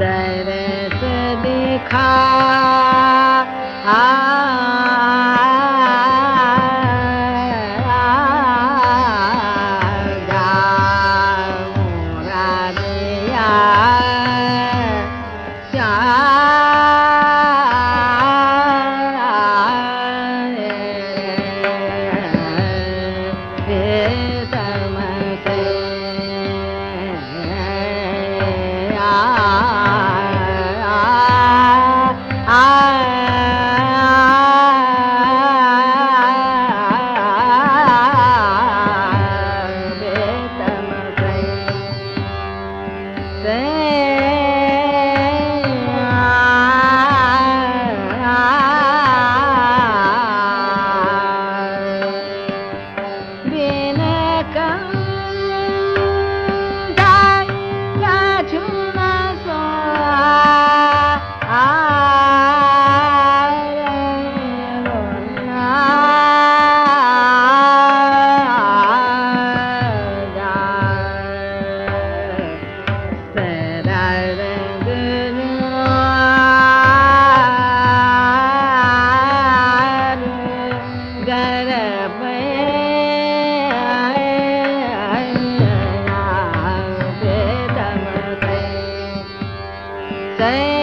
दरस दिखा। आ Hey.